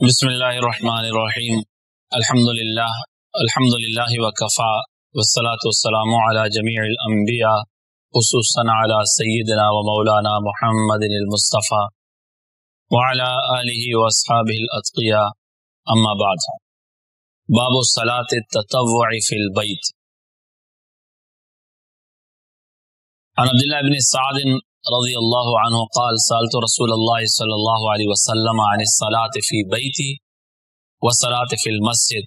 بسم اللہ الرحمن الرحیم۔ الحمد للہ الحمد للہ وکفا والصلاة والسلام على جميع الانبیاء، خصوصا على سیدنا و مولانا محمد المصطفى وعلى آلہ واصحابہ الاتقیاء. اما بعد، باب الصلاة التطوع فی البیت۔ عن عبداللہ بن سعد رضی اللہ عنہ قال سالت رسول اللہ صلی اللہ علیہ وسلم عن الصلاة في بيتي والصلاة في المسجد.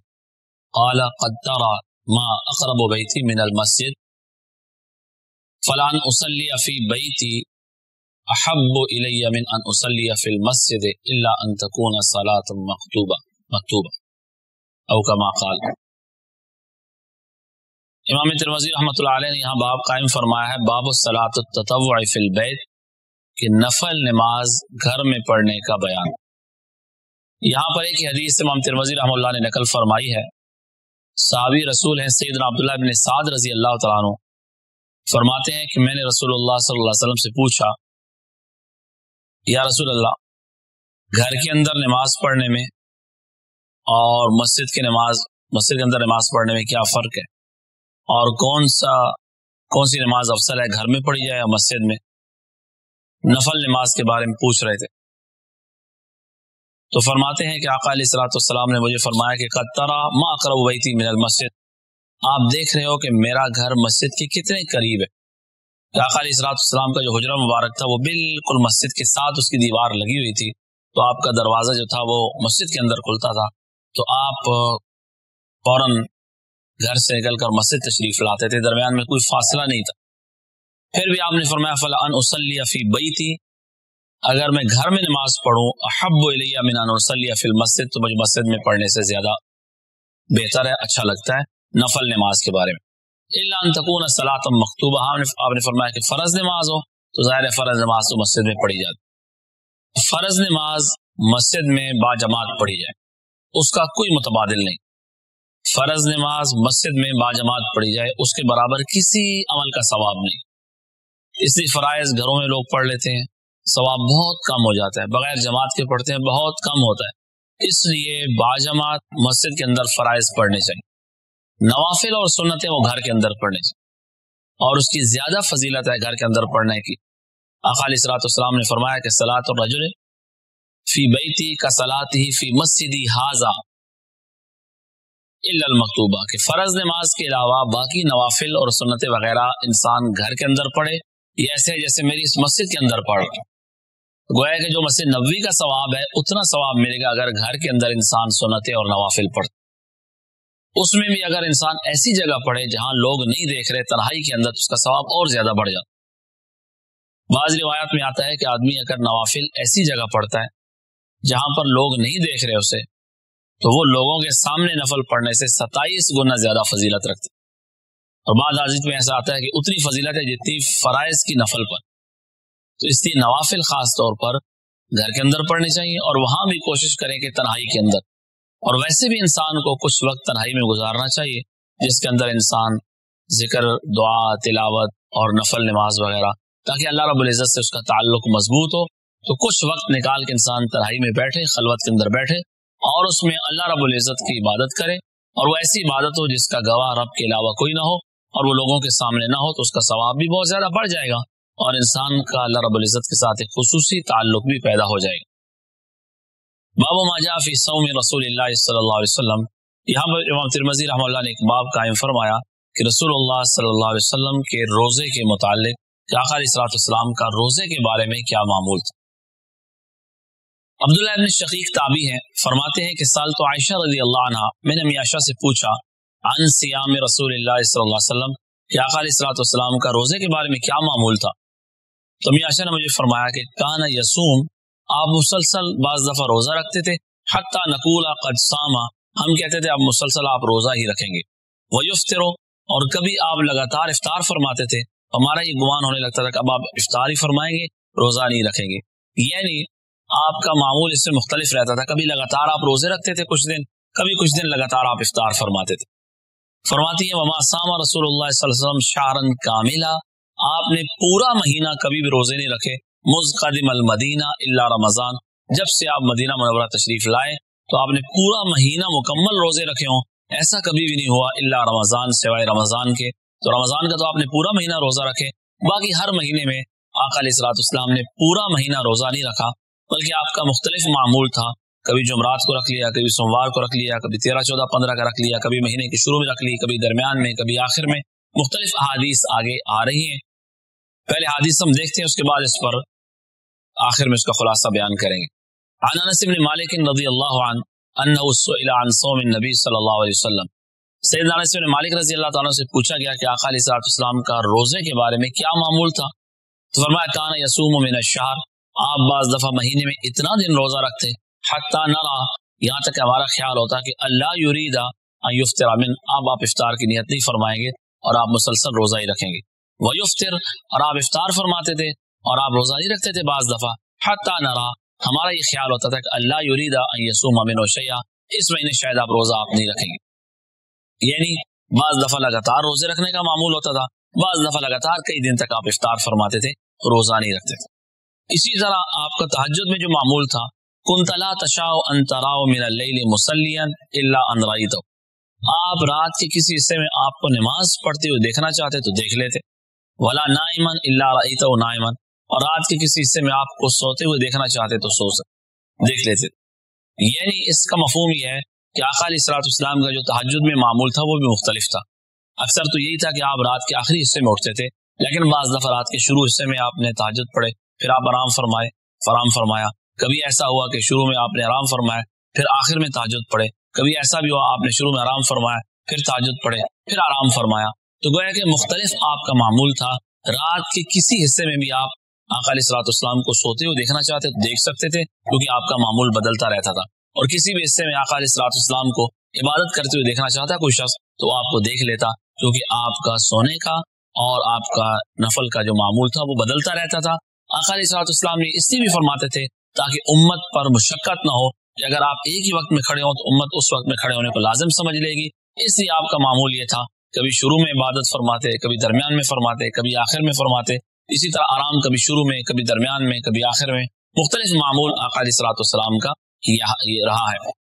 قال، قد ترى ما اقرب بيتي من المسجد. فلان اصلي في بيتي احب الي من ان اصلي في المسجد الا ان تكون صلاة مكتوبة مكتوبة او كما قال. امام ترمزی رحمۃ اللہ علیہ نے یہاں باب قائم فرمایا ہے، باب الصلاۃ التطوع فی البیت، کہ نفل نماز گھر میں پڑھنے کا بیان۔ یہاں پر ایک حدیث امام ترمزی رحمۃ اللہ نے نقل فرمائی ہے۔ صحابی رسول ہیں سیدنا عبداللہ بن سعد رضی اللہ تعالیٰ عنہ۔ فرماتے ہیں کہ میں نے رسول اللہ صلی اللہ علیہ وسلم سے پوچھا، یا رسول اللہ، گھر کے اندر نماز پڑھنے میں اور مسجد کی نماز، مسجد کے اندر نماز پڑھنے میں کیا فرق ہے؟ اور کون سا کون سی نماز افضل ہے؟ گھر میں پڑھی جائے یا مسجد میں؟ نفل نماز کے بارے میں پوچھ رہے تھے۔ تو فرماتے ہیں کہ آقا علیہ السلاۃ والسلام نے مجھے فرمایا کہ قطرہ ما اقرب بیتی من المسجد۔ آپ دیکھ رہے ہو کہ میرا گھر مسجد کے کتنے قریب ہے۔ کہ آقا علیہ السلاۃ والسلام کا جو حجرہ مبارک تھا وہ بالکل مسجد کے ساتھ اس کی دیوار لگی ہوئی تھی۔ تو آپ کا دروازہ جو تھا وہ مسجد کے اندر کھلتا تھا۔ تو آپ فوراً گھر سے نکل کر مسجد تشریف لاتے تھے، درمیان میں کوئی فاصلہ نہیں تھا۔ پھر بھی آپ نے فرمایا فلاں اسلی فی بئی تھی اگر میں گھر میں نماز پڑھوں، احب علیہ من ان اسلی فی المسجد، تو مجھے مسجد میں پڑھنے سے زیادہ بہتر ہے اچھا لگتا ہے نفل نماز کے بارے میں۔ اللہ ان تکون صلاۃ مکتوبہ۔ آپ نے فرمایا کہ فرض نماز ہو، تو ظاہر فرض نماز تو مسجد میں پڑھی جاتی فرض نماز مسجد میں با جماعت پڑھی جائے، اس کا کوئی متبادل نہیں۔ فرض نماز مسجد میں باجماعت پڑھی جائے، اس کے برابر کسی عمل کا ثواب نہیں۔ اس لیے فرائض گھروں میں لوگ پڑھ لیتے ہیں، ثواب بہت کم ہو جاتا ہے، بغیر جماعت کے پڑھتے ہیں، بہت کم ہوتا ہے۔ اس لیے باجماعت مسجد کے اندر فرائض پڑھنے چاہیے۔ نوافل اور سنتیں وہ گھر کے اندر پڑھنے چاہیے۔ اور اس کی زیادہ فضیلت ہے گھر کے اندر پڑھنے کی۔ اقالی صلاحت السلام نے فرمایا کہ سلاۃ اور رجر فی بیتی کا سلاط ہی فی مسجدی حاضہ المکتوبہ، کہ فرض نماز کے علاوہ باقی نوافل اور سنت وغیرہ انسان گھر کے اندر پڑھے، یہ ایسے جیسے میری اس مسجد کے اندر پڑھ گویا کہ جو مسجد نبوی کا ثواب ہے، اتنا ثواب ملے گا اگر گھر کے اندر انسان سنتیں اور نوافل پڑھے اس میں بھی اگر انسان ایسی جگہ پڑھے جہاں لوگ نہیں دیکھ رہے، تنہائی کے اندر، تو اس کا ثواب اور زیادہ بڑھ جاتا۔ بعض روایات میں آتا ہے کہ آدمی اگر نوافل ایسی جگہ پڑھتا ہے جہاں پر لوگ نہیں دیکھ رہے اسے تو وہ لوگوں کے سامنے نفل پڑھنے سے ستائیس گنا زیادہ فضیلت رکھتے اور بعض عزیز میں ایسا آتا ہے کہ اتنی فضیلت ہے جتنی فرائض کی نفل پر۔ تو اس لیے نوافل خاص طور پر گھر کے اندر پڑھنی چاہیے اور وہاں بھی کوشش کریں کہ تنہائی کے اندر۔ اور ویسے بھی انسان کو کچھ وقت تنہائی میں گزارنا چاہیے، جس کے اندر انسان ذکر، دعا، تلاوت اور نفل، نماز وغیرہ، تاکہ اللہ رب العزت سے اس کا تعلق مضبوط ہو۔ تو کچھ وقت نکال کے انسان تنہائی میں بیٹھے، خلوت کے اندر بیٹھے اور اس میں اللہ رب العزت کی عبادت کرے اور وہ ایسی عبادت ہو جس کا گواہ رب کے علاوہ کوئی نہ ہو اور وہ لوگوں کے سامنے نہ ہو تو اس کا ثواب بھی بہت زیادہ بڑھ جائے گا اور انسان کا اللہ رب العزت کے ساتھ ایک خصوصی تعلق بھی پیدا ہو جائے گا۔ باب ماجا فی سوم رسول اللہ صلی اللہ علیہ وسلم۔ یہاں پر امام ترمزی رحمۃ اللہ نے ایک باب قائم فرمایا کہ رسول اللہ صلی اللہ علیہ وسلم کے روزے کے متعلق آخر اصلاۃ السلام کا روزے کے بارے میں کیا معمول تھا۔ عبداللہ ابن شقیق تابی ہیں، فرماتے ہیں کہ سال تو عائشہ رضی اللہ عنہ، میں نے میاشا سے پوچھا، عن سیام رسول اللہ صلی اللہ علیہ وسلم، کہ آقا علیہ السلاۃ والسلام کا روزے کے بارے میں کیا معمول تھا؟ تو میاشا نے مجھے فرمایا کہ کان یسوم آپ مسلسل بعض دفعہ روزہ رکھتے تھے، حتیٰ نقول قد ساما ہم کہتے تھے اب مسلسل آپ روزہ ہی رکھیں گے۔ وہ یفترو اور کبھی آپ لگاتار افطار فرماتے تھے، ہمارا یہ گمان ہونے لگتا تھا کہ اب آپ افطار ہی فرمائیں گے، روزہ نہیں رکھیں گے۔ یعنی آپ کا معمول اس سے مختلف رہتا تھا۔ کبھی لگاتار آپ روزے رکھتے تھے کچھ دن، کبھی کچھ دن لگاتار آپ افطار فرماتے تھے۔ فرماتی ہیں، وما سامہ رسول اللہ صلی اللہ علیہ وسلم شارن کاملا آپ نے پورا مہینہ کبھی بھی روزے نہیں رکھے۔ مز قدم المدینہ اللہ رمضان۔ جب سے آپ مدینہ منورہ تشریف لائے، تو آپ نے پورا مہینہ مکمل روزے رکھے ہوں۔ ایسا کبھی بھی نہیں ہوا اللہ رمضان، سوائے رمضان کے۔ تو رمضان کا تو آپ نے پورا مہینہ روزہ رکھے۔ باقی ہر مہینے میں علیہ السلاط اسلام نے پورا مہینہ روزہ نہیں رکھا۔ بلکہ آپ کا مختلف معمول تھا۔ کبھی جمعرات کو رکھ لیا، کبھی سوموار کو رکھ لیا، کبھی تیرہ، چودہ، پندرہ کا رکھ لیا، کبھی مہینے کے شروع میں رکھ لی، کبھی درمیان میں، کبھی آخر میں۔ مختلف احادیث آگے آ رہی ہیں۔ پہلے حادیث ہم دیکھتے ہیں، اس کے بعد اس پر آخر میں اس کا خلاصہ بیان کریں گے۔ عن انس بن مالک رضی اللہ عنہ انه سئل عن صوم النبی صلی اللہ علیہ وسلم۔ سیدنا انس بن مالک رضی اللہ تعالیٰ سے پوچھا گیا کہ آقا علیہ الصلوۃ والسلام کا روزے کے بارے میں کیا معمول تھا؟ تو فرمایا کان یصوم من الشهر آپ بعض دفعہ مہینے میں اتنا دن روزہ رکھتے، حتی نرا، یہاں تک ہمارا خیال ہوتا کہ اللہ یریدا ان من، اب آپ افطار کی نیت نہیں فرمائیں گے اور آپ مسلسل روزہ ہی رکھیں گے۔ وہ یفطر اور آپ افطار فرماتے تھے اور آپ روزہ نہیں رکھتے تھے بعض دفعہ۔ حتی نرا، ہمارا یہ خیال ہوتا تھا کہ اللہ یریدا ان یصوم من شیا اس مہینے شاید آپ روزہ آپ نہیں رکھیں گے۔ یعنی بعض دفعہ لگاتار روزے رکھنے کا معمول ہوتا تھا، بعض دفعہ لگاتار کئی دن تک آپ افطار فرماتے تھے، روزہ نہیں رکھتے تھے۔ اسی طرح آپ کا تحجد میں جو معمول تھا کنتلا تشاؤ انتراؤ میرا لئی مسلین اللہ انرائی تو آپ رات کے کسی حصے میں آپ کو نماز پڑھتے ہوئے دیکھنا چاہتے تو دیکھ لیتے۔ ولا نائمن اللہ رعیت نائمن اور رات کے کسی حصے میں آپ کو سوتے ہوئے دیکھنا چاہتے تو سو سکتے۔ دیکھ لیتے۔ یعنی اس کا مفہوم یہ ہے کہ علیہ السلاط اسلام کا جو تحجد میں معمول تھا وہ بھی مختلف تھا۔ اکثر تو یہی تھا کہ آپ رات کے آخری حصے میں اٹھتے تھے، لیکن بعض دفعہ رات کے شروع حصے میں آپ نے تحجد پڑھے۔ پھر آپ آرام فرمائے فرام فرمایا، کبھی ایسا ہوا کہ شروع میں آپ نے آرام فرمایا، پھر آخر میں تحجد پڑھے کبھی ایسا بھی ہوا آپ نے شروع میں آرام فرمایا، پھر تحجد پڑھے پھر آرام فرمایا۔ تو گویا کہ مختلف آپ کا معمول تھا، رات کے کسی حصے میں بھی آپ علیہ السلاط اسلام کو سوتے ہوئے دیکھنا چاہتے دیکھ سکتے تھے، کیونکہ آپ کا معمول بدلتا رہتا تھا۔ اور کسی بھی حصے میں علیہ السلاط اسلام کو عبادت کرتے ہوئے دیکھنا چاہتا کوئی شخص، تو آپ کو دیکھ لیتا، کیونکہ آپ کا سونے کا اور آپ کا نفل کا جو معمول تھا وہ بدلتا رہتا تھا۔ علیہ السلاط اسلام نے اس لیے بھی فرماتے تھے تاکہ امت پر مشقت نہ ہو۔ کہ اگر آپ ایک ہی وقت میں کھڑے ہوں تو امت اس وقت میں کھڑے ہونے کو لازم سمجھ لے گی۔ اس لیے آپ کا معمول یہ تھا، کبھی شروع میں عبادت فرماتے، کبھی درمیان میں فرماتے، کبھی آخر میں فرماتے۔ اسی طرح آرام کبھی شروع میں، کبھی درمیان میں، کبھی آخر میں۔ مختلف معمول علیہ صلاحت السلام کا یہ رہا ہے۔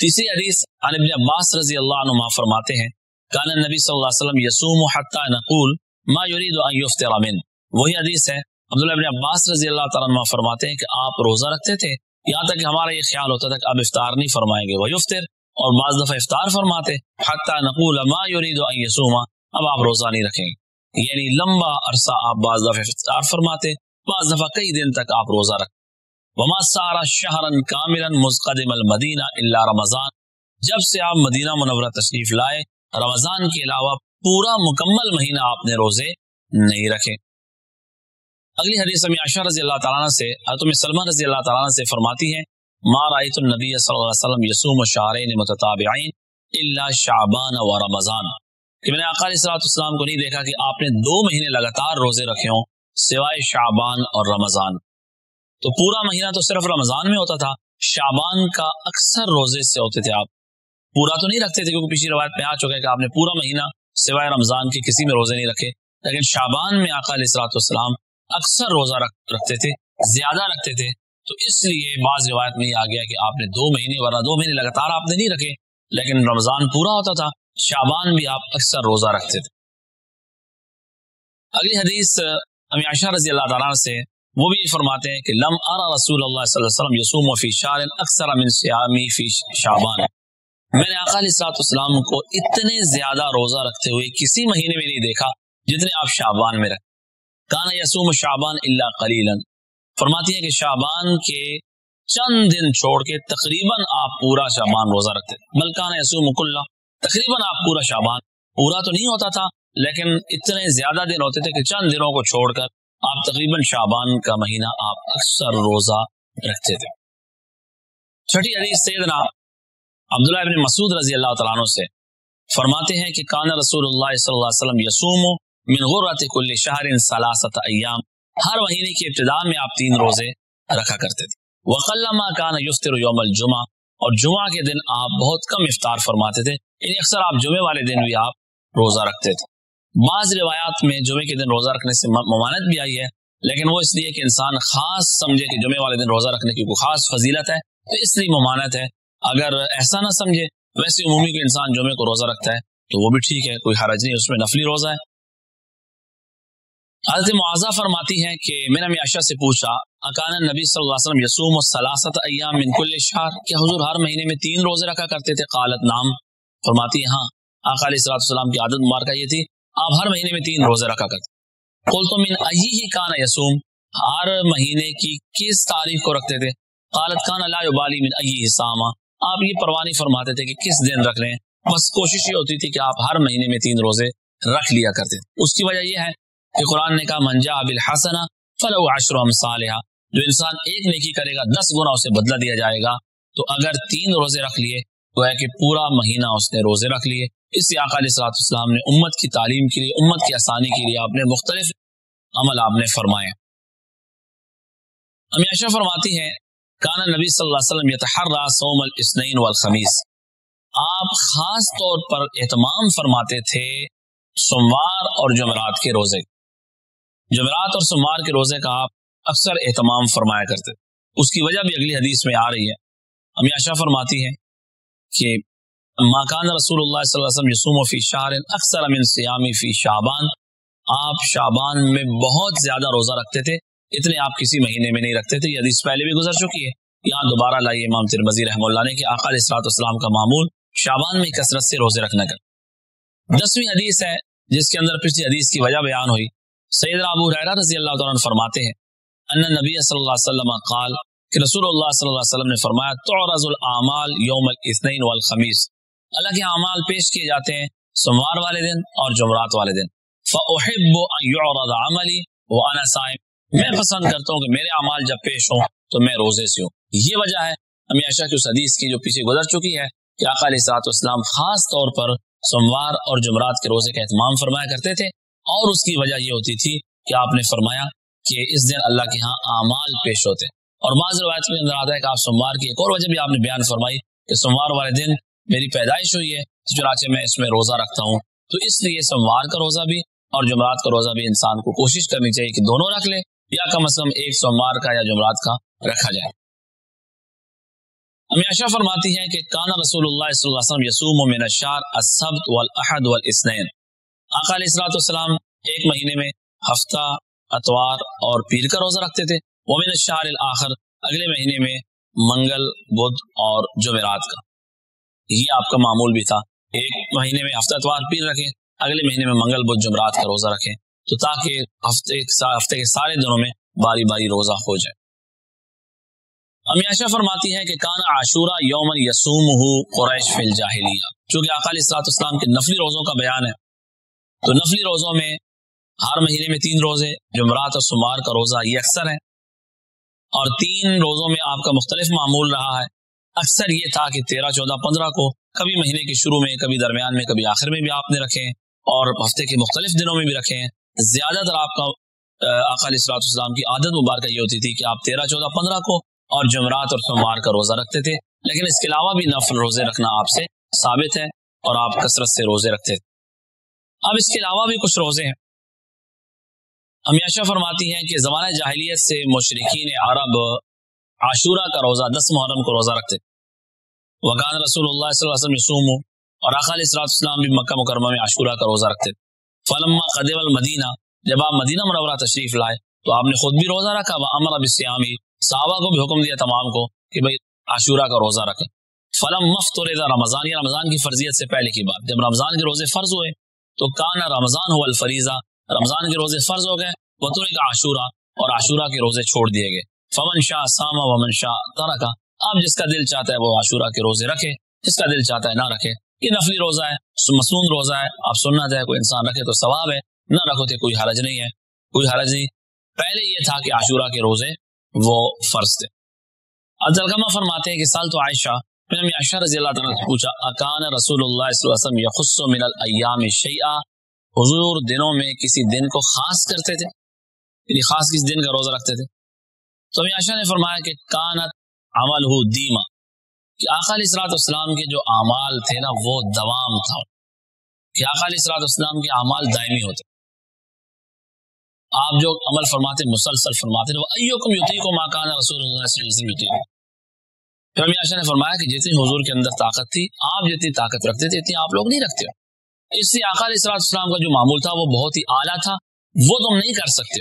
تیسری حدیث عن ابن عباس رضی اللہ عنہ فرماتے ہیں، کان نبی صلی اللہ علیہ وسلم یسوم حتی نقول ما يريد ان يفطر من. وہی حدیث ہے۔ عبداللہ ابن عباس رضی اللہ تعالیٰ عنہ فرماتے ہیں کہ آپ روزہ رکھتے تھے، یہاں تک کہ ہمارا یہ خیال ہوتا تھا کہ آپ افطار نہیں فرمائیں گے۔ وہ یفتر اور بعض دفعہ افطار فرماتے، حتی نقول ما يريد ان اب آپ روزہ نہیں رکھیں گے۔ یعنی لمبا عرصہ آپ بعض دفعہ افطار فرماتے، بعض دفعہ کئی دن تک آپ روزہ رکھتے وما سارا شہرن کاملا مزقدم المدینہ اللہ رمضان۔ جب سے آپ مدینہ منورہ تشریف لائے، رمضان کے علاوہ پورا مکمل مہینہ آپ نے روزے نہیں رکھے۔ اگلی حدیث میں عشاء رضی اللہ تعالیٰ سے حتم سلمہ رضی اللہ تعالیٰ سے فرماتی ہیں، ما رأیت النبی صلی اللہ علیہ وسلم یسوم شعرین متتابعین الا شعبان و رمضان. کہ میں نے علیہ صلاحت السلام کو نہیں دیکھا کہ آپ نے دو مہینے لگاتار روزے رکھے ہوں سوائے شعبان اور رمضان۔ تو پورا مہینہ تو صرف رمضان میں ہوتا تھا، شعبان کا اکثر روزے سے ہوتے تھے آپ۔ پورا تو نہیں رکھتے تھے کیونکہ پچھلی روایت میں آ چکے کہ آپ نے پورا مہینہ سوائے رمضان کے کسی میں روزے نہیں رکھے، لیکن شعبان میں آقا علیہ السلاۃ والسلام اکثر روزہ رکھتے تھے، زیادہ رکھتے تھے۔ تو اس لیے بعض روایت میں یہ آ گیا کہ آپ نے دو مہینے ورنہ دو مہینے لگاتار آپ نے نہیں رکھے، لیکن رمضان پورا ہوتا تھا شابان بھی آپ اکثر روزہ رکھتے تھے۔ اگلی حدیث عائشہ رضی اللہ تعالیٰ سے، وہ بھی فرماتے ہیں کہ لم ارا رسول اللہ صلی اللہ علیہ وسلم یسوم فی شار اکثر من سیامی فی شعبان۔ میں نے آقا علیہ السلام کو اتنے زیادہ روزہ رکھتے ہوئے کسی مہینے میں نہیں دیکھا جتنے آپ شعبان میں رکھتے کانا یسوم شعبان اللہ قلیلا۔ فرماتی ہیں کہ شعبان کے چند دن چھوڑ کے تقریباً آپ پورا شعبان روزہ رکھتے بلکانہ یسوم کلّہ تقریباً آپ پورا شابان پورا تو نہیں ہوتا تھا، لیکن اتنے زیادہ دن ہوتے تھے کہ چند دنوں کو چھوڑ کر آپ تقریباً شابان کا مہینہ آپ اکثر روزہ رکھتے تھے۔ چھٹی حدیث سیدنا عبداللہ ابن مسعود رضی اللہ تعالیٰ عنہ سے فرماتے ہیں کہ کان رسول اللہ صلی اللہ علیہ وسلم یسوم من غرت کل شہر سلاست ایام، ہر مہینے کی ابتدا میں آپ تین روزے رکھا کرتے تھے۔ وقلما کان یفتر یوم الجمعہ، اور جمعہ کے دن آپ بہت کم افطار فرماتے تھے یعنی اکثر آپ جمعے والے دن بھی آپ روزہ رکھتے تھے۔ بعض روایات میں جمعے کے دن روزہ رکھنے سے ممانت بھی آئی ہے، لیکن وہ اس لیے کہ انسان خاص سمجھے کہ جمعے والے دن روزہ رکھنے کی کوئی خاص فضیلت ہے، تو اس لیے ممانت ہے۔ اگر ایسا نہ سمجھے، ویسے عمومی کے انسان جمعے کو روزہ رکھتا ہے، تو وہ بھی ٹھیک ہے، کوئی حرج نہیں، اس میں نفلی روزہ ہے۔ حضرت معاذہ فرماتی ہیں کہ میں نے میاشا سے پوچھا، اکان نبی صلی اللہ علیہ وسلم یسوم و سلاست ایام من کل شہر؟ کیا حضور ہر مہینے میں تین روزے رکھا کرتے تھے؟ قالت نام فرماتی ہاں۔ آقا علیہ السلام السلام کی عادت مبارکہ یہ تھی، آپ ہر مہینے میں تین روزے رکھا کرتے قل تو من ای ہی کانا یسوم ہر مہینے کی کس تاریخ کو رکھتے تھے؟ قالت کان لا یبالی من ای ساما آپ یہ پروانی فرماتے تھے کہ کس دن رکھ لیں۔ بس کوشش یہ ہوتی تھی کہ آپ ہر مہینے میں تین روزے رکھ لیا کرتے اس کی وجہ یہ ہے کہ قرآن نے کہا منجا بالحسنہ فلو عشر صالحہ جو انسان ایک نیکی کرے گا، دس گنا اسے بدلہ دیا جائے گا۔ تو اگر تین روزے رکھ لیے، تو ہے کہ پورا مہینہ اس نے روزے رکھ لیے۔ اس لیے علیہ السلاۃ السلام نے امت کی تعلیم کے لیے، امت کی آسانی کے لیے آپ نے مختلف عمل آپ نے فرمائے۔ ہمیشہ فرماتی ہیں کانا نبی صلی اللہ علیہ وسلم یتحرا سوم الاسنین والخمیس. آپ خاص طور پر اہتمام فرماتے تھے سوموار اور جمعرات کے روزے۔ جمعرات اور سمار کے روزے کا آپ اکثر اہتمام فرمایا کرتے اس کی وجہ بھی اگلی حدیث میں آ رہی ہے۔ امیاشا فرماتی ہے کہ ماکان رسول اللہ صلی اللہ علیہ وسلم یسوم فی شہر اکثر امن سیامی فی شابان آپ شابان میں بہت زیادہ روزہ رکھتے تھے، اتنے آپ کسی مہینے میں نہیں رکھتے تھے۔ یہ حدیث پہلے بھی گزر چکی ہے۔ یہاں دوبارہ لائیے امام ترمزی رحم اللہ نے کہ آقا علیہ اسلام کا معمول شابان میں کثرت سے روزے رکھنے کا دسویں حدیث ہے، جس کے اندر پچھلی حدیث کی وجہ بیان ہوئی۔ سید ابو ریرا رضی اللہ تعالیٰ فرماتے ہیں، ان نبی صلی اللہ علیہ وسلم قال کہ رسول اللہ صلی اللہ علیہ وسلم نے فرمایا، تعرض الاعمال یوم الاثنین والخمیس۔ اللہ کے اعمال پیش کیے جاتے ہیں سوموار والے دن اور جمعرات والے دن۔ فاحب ان يعرض عملی وانا صائم۔ میں پسند کرتا ہوں کہ میرے اعمال جب پیش ہوں تو میں روزے سے ہوں۔ یہ وجہ ہے امی ہمیشہ کی اس حدیث کی جو پیچھے گزر چکی ہے کہ آقا علیہ الصلوۃ والسلام خاص طور پر سوموار اور جمعرات کے روزے کا اہتمام فرمایا کرتے تھے۔ اور اس کی وجہ یہ ہوتی تھی کہ آپ نے فرمایا کہ اس دن اللہ کے ہاں اعمال پیش ہوتے اور بعض روایت کے اندر آتا ہے کہ آپ سوموار کی ایک اور وجہ بھی آپ نے بیان فرمائی کہ سوموار والے دن میری پیدائش ہوئی ہے چنانچہ میں اس میں روزہ رکھتا ہوں۔ تو اس لیے سوموار کا روزہ بھی اور جمعرات کا روزہ بھی انسان کو کوشش کرنی چاہیے کہ دونوں رکھ لے یا کم از کم ایک سوموار کا یا جمعرات کا رکھا جائے۔ ہمیشہ فرماتی ہیں کہ کانا رسول اللہ صلی اللہ علیہ وسلم یسوم من الشار السبت والاحد والاثنین آقا علیہ السلاۃ والسلام ایک مہینے میں ہفتہ اتوار اور پیر کا روزہ رکھتے تھے۔ ومن الشہر الاخر اگلے مہینے میں منگل، بدھ اور جمعرات کا۔ یہ آپ کا معمول بھی تھا۔ ایک مہینے میں ہفتہ اتوار پیر رکھیں، اگلے مہینے میں منگل، بدھ، جمعرات کا روزہ رکھیں۔ تو تاکہ ہفتے ہفتے کے سارے دنوں میں باری باری روزہ ہو جائے۔ امیاشا فرماتی ہے کہ کان عاشورہ یومن یسوم ہو قریش فی الجاہلیہ۔ چونکہ اقالی السلاط اسلام کے نفلی روزوں کا بیان ہے تو نفلی روزوں میں ہر مہینے میں تین روزے، جمعرات اور سمار کا روزہ یہ اکثر ہے اور تین روزوں میں آپ کا مختلف معمول رہا ہے۔ اکثر یہ تھا کہ تیرہ، چودہ، پندرہ کو کبھی مہینے کے شروع میں، کبھی درمیان میں، کبھی آخر میں بھی آپ نے رکھے اور ہفتے کے مختلف دنوں میں بھی رکھے ہیں۔ زیادہ تر آپ کا اقالی صلاحت السلام کی عادت مبارکہ یہ ہوتی تھی کہ آپ تیرہ، چودہ، پندرہ کو اور جمعرات اور سوموار کا روزہ رکھتے تھے۔ لیکن اس کے علاوہ بھی نفل روزے رکھنا آپ سے ثابت ہے اور آپ کثرت سے روزے رکھتے تھے۔ اب اس کے علاوہ بھی کچھ روزے ہیں۔ ہمیشہ فرماتی ہیں کہ زمانہ جاہلیت سے مشرقین عرب عاشورہ کا روزہ، دس محرم کو روزہ رکھتے۔ وقان رسول اللہ صلی اللہ علیہ وسلم اور آخا علیہ السلام بھی مکہ مکرمہ میں عاشورہ کا روزہ رکھتے۔ فلما قدم المدینہ، جب آپ مدینہ منورہ تشریف لائے تو آپ نے خود بھی روزہ رکھا۔ وہ امر اب سیامی صحابہ کو بھی حکم دیا تمام کو کہ بھائی عاشورہ کا روزہ رکھے فلم مفت رمضان یا رمضان کی فرضیت سے پہلے کی بات۔ جب رمضان کے روزے فرض ہوئے تو کانا رمضان ہو الفریضہ۔ رمضان کے روزے فرض ہو گئے بطور کا عاشورہ اور عاشورہ کے روزے چھوڑ دیے گئے۔ فمن شاہ ساما ومن شاہ تارا کا اب جس کا دل چاہتا ہے وہ عاشورہ کے روزے رکھے، جس کا دل چاہتا ہے نہ رکھے۔ یہ نفلی روزہ ہے مصنون روزہ ہے، آپ سننا چاہے کوئی انسان رکھے تو ثواب ہے، نہ رکھو تو کوئی حرج نہیں ہے۔ کوئی حرج نہیں۔ پہلے یہ تھا کہ عاشورہ کے روزے وہ فرض تھے۔ ادلکمہ فرماتے ہیں کہ سال تو عائشہ پھر عائشہ رضی اللہ تعالیٰ سے پوچھا، اکان رسول اللہ صلی اللہ علیہ وسلم یخص من الایام شیئا? حضور دنوں میں کسی دن کو خاص کرتے تھے؟ یعنی خاص کس دن کا روزہ رکھتے تھے؟ تو ہم عائشہ نے فرمایا کہ کانت عمل ہو دیما، کہ آقا علیہ السلاۃ والسلام کے جو اعمال تھے نا، وہ دوام تھا۔ کہ آقا علیہ السلاۃ والسلام کے اعمال دائمی ہوتے۔ آپ جو عمل فرماتے، مسلسل فرماتے، وہ ایوکم یوتی کو ماکان رسول اللہ صلی اللہ علیہ وسلم یوتی پھر عائشہ نے فرمایا کہ جتنی حضور کے اندر طاقت تھی، آپ جتنی طاقت رکھتے تھے، اتنی آپ لوگ نہیں رکھتے اس لیے آقا علیہ السلام کا جو معمول تھا، وہ بہت ہی اعلیٰ تھا۔ وہ تم نہیں کر سکتے۔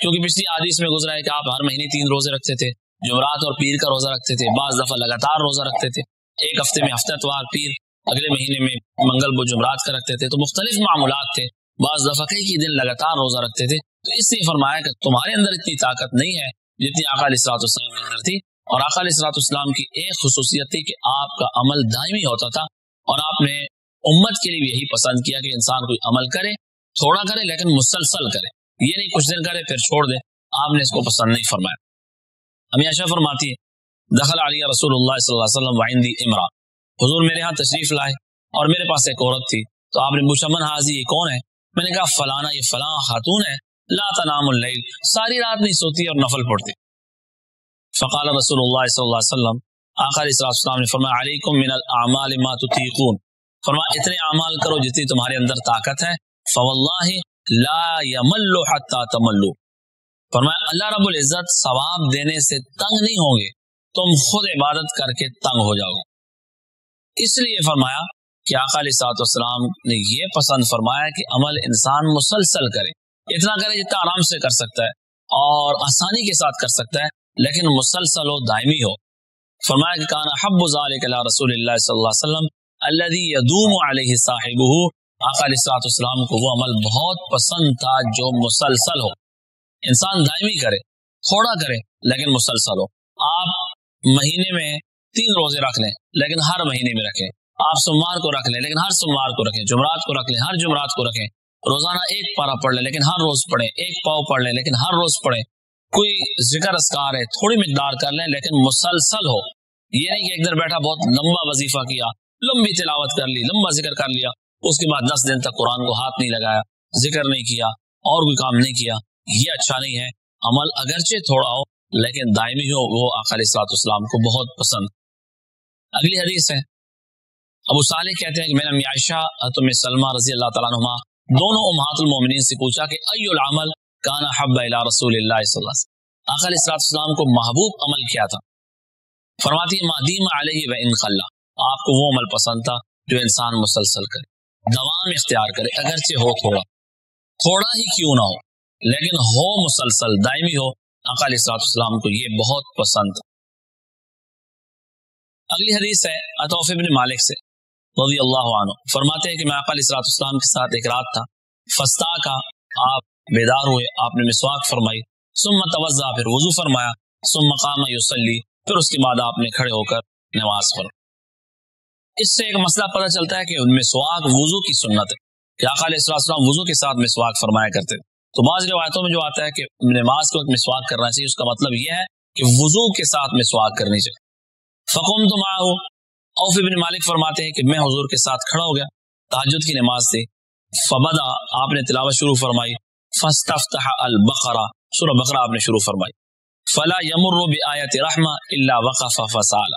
کیونکہ پچھلی عادیث میں گزرا ہے کہ آپ ہر مہینے تین روزے رکھتے تھے، جمعرات اور پیر کا روزہ رکھتے تھے، بعض دفعہ لگاتار روزہ رکھتے تھے۔ ایک ہفتے میں ہفتہ اتوار پیر اگلے مہینے میں منگل بو جمعرات کا رکھتے تھے، تو مختلف معمولات تھے۔ بعض دفعہ کئی کی دن لگاتار روزہ رکھتے تھے۔ تو اس لیے فرمایا کہ تمہارے اندر اتنی طاقت نہیں ہے جتنی آقا علیہ السلاط اسلام کے اندر تھی۔ اور آقا علیہ السلاط اسلام کی ایک خصوصیت تھی کہ آپ کا عمل دائمی ہوتا تھا اور آپ نے امت کے لیے بھی یہی پسند کیا کہ انسان کوئی عمل کرے، تھوڑا کرے لیکن مسلسل کرے۔ یہ نہیں کچھ دن کرے پھر چھوڑ دے۔ آپ نے اس کو پسند نہیں فرمایا۔ ہمیں ایشا فرماتی ہے دخل علی رسول اللہ صلی اللہ علیہ وسلم وائندی امرا۔ حضور میرے ہاں تشریف لائے اور میرے پاس ایک عورت تھی۔ تو آپ نے پوچھا، من حاضی یہ کون ہے؟ میں نے کہا، فلانا، یہ فلاں خاتون ہے۔ لا تنام اللیل۔ ساری رات نہیں سوتی اور نفل پڑھتی فقال رسول اللہ صلی اللہ علیہ وسلم آخر السلام نے فرمایا، علیکم من الاعمال ما تطیقون۔ فرمایا، اتنے اعمال کرو جتنی تمہارے اندر طاقت ہے۔ فواللہ لا یمل حتی تملو۔ فرمایا، اللہ رب العزت ثواب دینے سے تنگ نہیں ہوں گے، تم خود عبادت کر کے تنگ ہو جاؤ اس لیے فرمایا کہ آقا علیہ سات والسلام نے یہ پسند فرمایا کہ عمل انسان مسلسل کرے۔ اتنا کرے جتنا آرام سے کر سکتا ہے اور آسانی کے ساتھ کر سکتا ہے۔ لیکن مسلسل ہو دائمی ہو۔ فرمایا کہ کانا حب ذالک علی رسول اللہ صلی اللہ علیہ وسلم الذي يدوم علیہ صاحبہ۔ آقا علیہ الصلوۃ والسلام کو وہ عمل بہت پسند تھا جو مسلسل ہو۔ انسان دائمی کرے، تھوڑا کرے، لیکن مسلسل ہو۔ آپ مہینے میں تین روزے رکھ لیں، لیکن ہر مہینے میں رکھیں۔ آپ سوموار کو رکھ لیں، لیکن ہر سوموار کو رکھیں۔ جمعرات کو رکھ لیں، ہر جمعرات کو رکھیں۔ روزانہ ایک پارا پڑھ لیں، لیکن ہر روز پڑھیں، ایک پاؤ پڑھ لیں، لیکن ہر روز پڑھیں۔ کوئی ذکر اسکار ہے، تھوڑی مقدار کر لیں، لیکن مسلسل ہو۔ یہ نہیں کہ ایک دن بیٹھا، بہت لمبا وظیفہ کیا، لمبی تلاوت کر لی، لمبا ذکر کر لیا، اس کے بعد دس دن تک قرآن کو ہاتھ نہیں لگایا، ذکر نہیں کیا، اور کوئی کام نہیں کیا۔ یہ اچھا نہیں ہے۔ عمل اگرچہ تھوڑا ہو، لیکن دائمی ہو، وہ آخر اسلام کو بہت پسند۔ اگلی حدیث ہے۔ ابو صالح کہتے ہیں کہ میں نے عائشہ تم سلمہ رضی اللہ تعالیٰ عنہ دونوں امہات المومنین سے پوچھا کہ ای العمل؟ کانا حب الى رسول اللہ صلی اللہ علیہ وسلم۔ آخر اسلام السلام کو محبوب عمل کیا تھا۔ فرماتی مادیم علیہ و انخلا آپ کو وہ عمل پسند تھا جو انسان مسلسل کرے، دوام اختیار کرے، اگرچہ ہو تھوڑا۔ تھوڑا ہی کیوں نہ ہو، لیکن ہو مسلسل، دائمی ہو۔ آقا علیہ السلام کو یہ بہت پسند تھا۔ اگلی حدیث ہے اطوف ابن مالک سے، رضی اللہ عنہ۔ فرماتے ہیں کہ میں آقا علیہ السلام اسلام کے ساتھ ایک رات تھا۔ فستا کا آپ بیدار ہوئے، آپ نے مسواک فرمائی۔ ثم توزع پھر وضو فرمایا۔ ثم مقام یسلی پھر اس کے بعد آپ نے کھڑے ہو کر نماز پڑھ اس سے ایک مسئلہ پتہ چلتا ہے کہ مسواک وضو کی سنت ہے۔ کہ آقا علیہ السلام وضو کے ساتھ مسواک فرمایا کرتے تو بعض روایتوں میں جو آتا ہے کہ نماز کے وقت مسواک کرنا چاہیے، اس کا مطلب یہ ہے کہ وضو کے ساتھ مسواک کرنی چاہیے۔ فقوم تو ماں اوف ابن مالک فرماتے ہیں کہ میں حضور کے ساتھ کھڑا ہو گیا تاجد کی نماز سے۔ فبدا، آپ نے تلاوت شروع فرمائی۔ فاستفتح البقرہ سورہ بقرہ آپ نے شروع فرمائی. فلا یمر بآیت رحمہ الا وقف فسال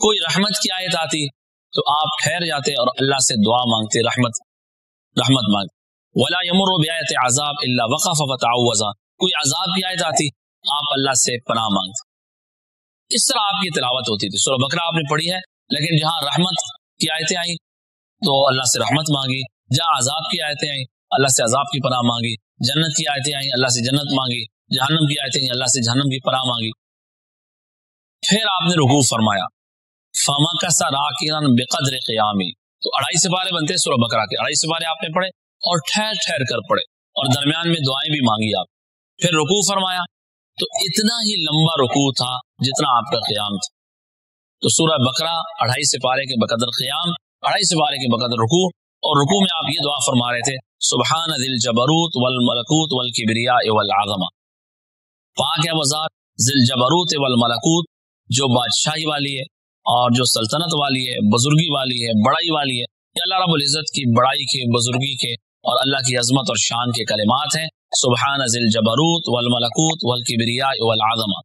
کوئی رحمت کی آیت آتی تو آپ ٹھہر جاتے اور اللہ سے دعا مانگتے، رحمت رحمت مانگتے. ولا یمر بآیت عذاب الا وقف فتعوذا کوئی عذاب کی آیت آتی آپ اللہ سے پناہ مانگتے. اس طرح آپ کی تلاوت ہوتی تھی. سورہ بکرا آپ نے پڑھی ہے، لیکن جہاں رحمت کی آیتیں آئیں تو اللہ سے رحمت مانگی، جہاں عذاب کی آیتیں آئیں، اللہ سے عذاب کی پناہ مانگی جنت کی آیتیں آئیں، اللہ سے جنت مانگی، جہنم کی آیتیں اللہ سے جہنم کی پناہ مانگی۔ پھر آپ نے رکوع فرمایا، فما کا سا راکین بقدر قیامی تو اڑائی سپارے بنتے سورہ بکرا کے۔ اڑائی سپارے آپ نے پڑھے اور ٹھہر ٹھہر کر پڑھے۔ اور درمیان میں دعائیں بھی مانگی آپ۔ پھر رکوع فرمایا، تو اتنا ہی لمبا رکوع تھا جتنا آپ کا قیام تھا۔ تو سورہ بکرا اڑھائی سپارے کے بقدر قیام اڑھائی سپارے کے بقدر رکوع۔ اور رکوع میں آپ یہ دعا فرما رہے تھے سبحان دل جبروت والملکوت والکبریا والعظمہ۔ پاک ہے وزار ذل جبروت والملکوت، جو بادشاہی والی ہے اور جو سلطنت والی ہے، بزرگی والی ہے، بڑائی والی ہے۔ یہ اللہ رب العزت کی بڑائی کے، بزرگی کے اور اللہ کی عظمت اور شان کے کلمات ہیں۔ سبحان ذل جبروت والملکوت والکبریا والعظمہ۔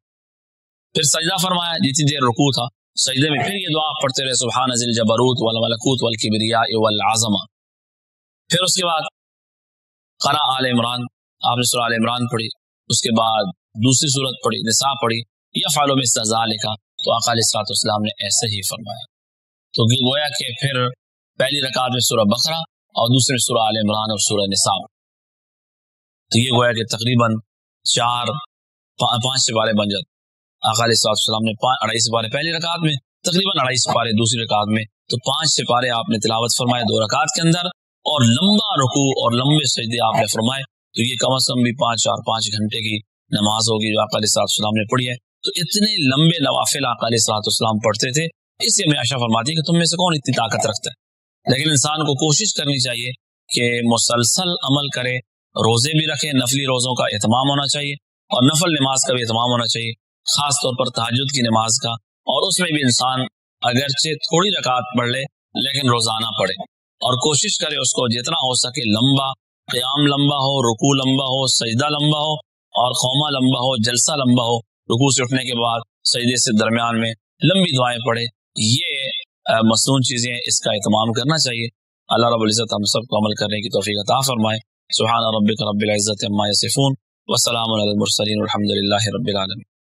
پھر سجدہ فرمایا، جتنی دیر رکوع تھا، سجدے میں پھر یہ دعا پڑھتے رہے، سبحان ذل جبروت والملکوت والکبریا والعظمہ۔ پھر اس کے بعد قرا آل عمران، آپ نے سورہ آل عمران پڑھی، اس کے بعد دوسری صورت پڑھی، نساء پڑھی یا فالو میں سزا لکھا تو اقال اصلاۃ السلام نے ایسے ہی فرمایا۔ تو گویا کہ پھر پہلی رکعت میں سورہ بقرہ اور دوسرے میں سورہ عال عمران اور سورہ نصاب تو یہ گویا کہ تقریباً چار، پانچ سپارے بن جاتے اقال اصلاۃ السلام نے اڑائی سپارے پہلی رکعت میں، تقریباً اڑائی سپارے دوسری رکعت میں۔ تو پانچ سپارے آپ نے تلاوت فرمائے دو رکعت کے اندر اور لمبا رکو اور لمبے سجدے آپ نے فرمائے، تو یہ کم از کم بھی پانچ چار پانچ گھنٹے کی نماز ہوگی جو اقالی صلاحت السلام نے پڑھی ہے۔ تو اتنے لمبے نوافل اقالی صلاحت السلام پڑھتے تھے، اس سے میں آشا فرماتی کہ تم میں سے کون اتنی طاقت رکھتا ہے؟ لیکن انسان کو کوشش کرنی چاہیے کہ مسلسل عمل کرے، روزے بھی رکھے، نفلی روزوں کا اہتمام ہونا چاہیے اور نفل نماز کا بھی اہتمام ہونا چاہیے، خاص طور پر تحجد کی نماز کا۔ اور اس میں بھی انسان اگرچہ تھوڑی رکعت پڑھ لے، لیکن روزانہ پڑھے۔ اور کوشش کرے اس کو جتنا ہو سکے لمبا، قیام لمبا ہو رکو لمبا ہو، سجدہ لمبا ہو اور قوما لمبا ہو، جلسہ لمبا ہو رکو سے اٹھنے کے بعد سجدے سے درمیان میں لمبی دعائیں پڑھے۔ یہ مصنون چیزیں اس کا اہتمام کرنا چاہیے۔ اللہ رب العزت ہم سب کو عمل کرنے کی توفیق عطا فرمائے۔ سبحان ربک رب العزت عما یصفون۔ وسلام علی المرسلین والحمد للہ رب العالمین۔